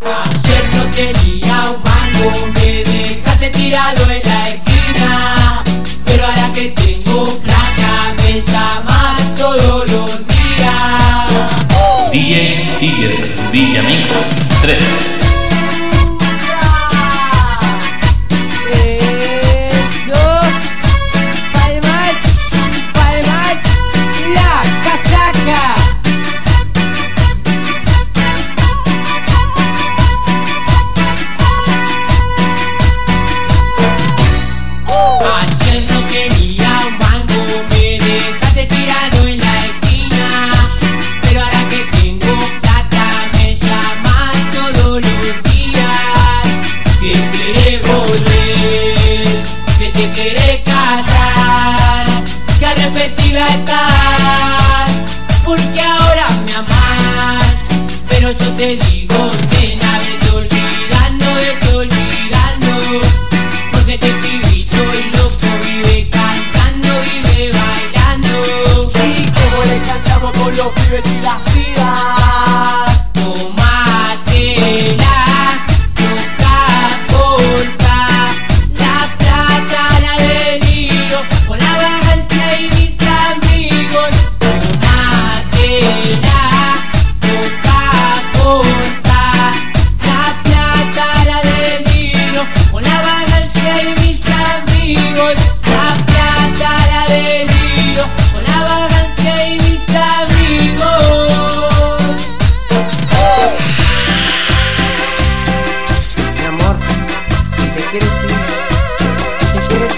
Ayer no tenía un mango, me dejaste tirado en la esquina. Pero ahora que tengo plata, me llamas todos los días. DJ Tigre, DJ Mix 3.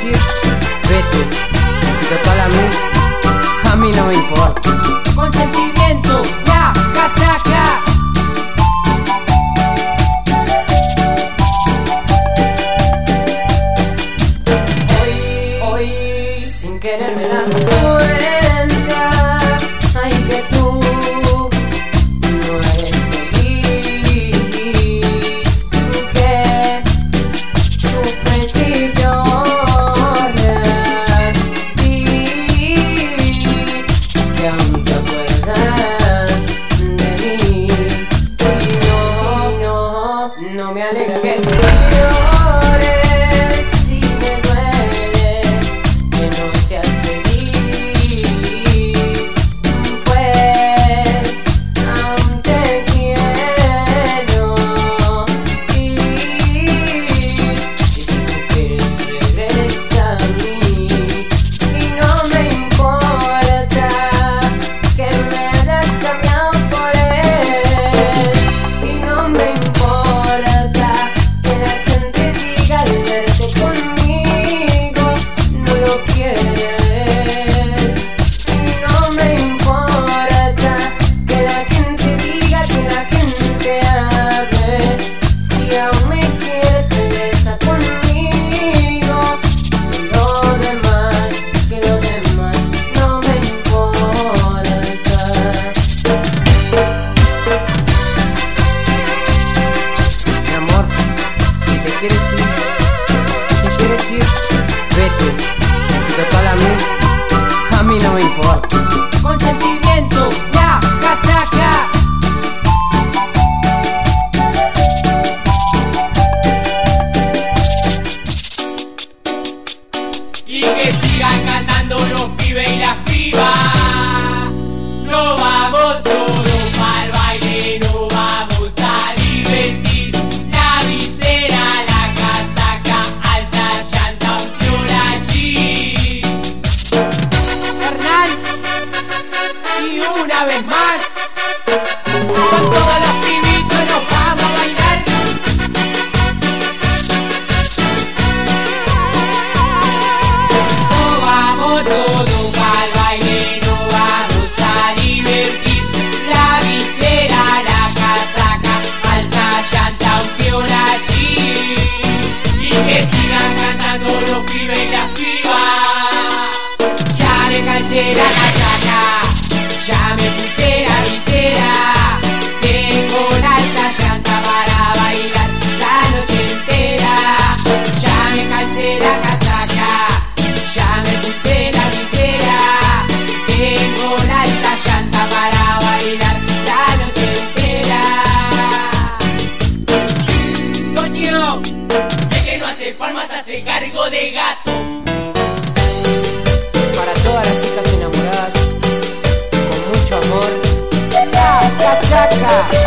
esquecido. Yeah.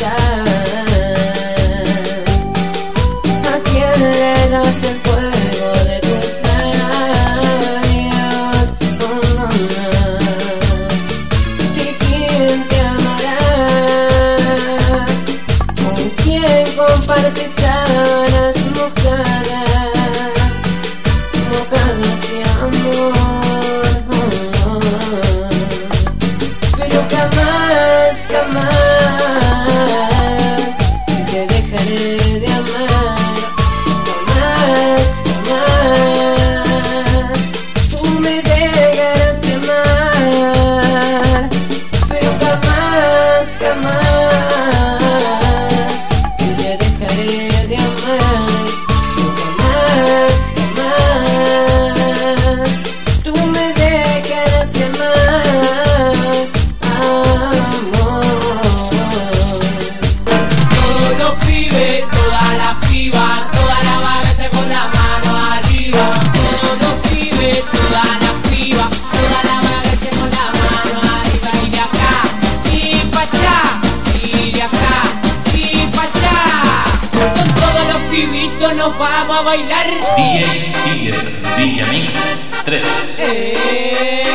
Yeah. todos vamos a bailar. DJ Tigre, DJ Mix 3. Eh.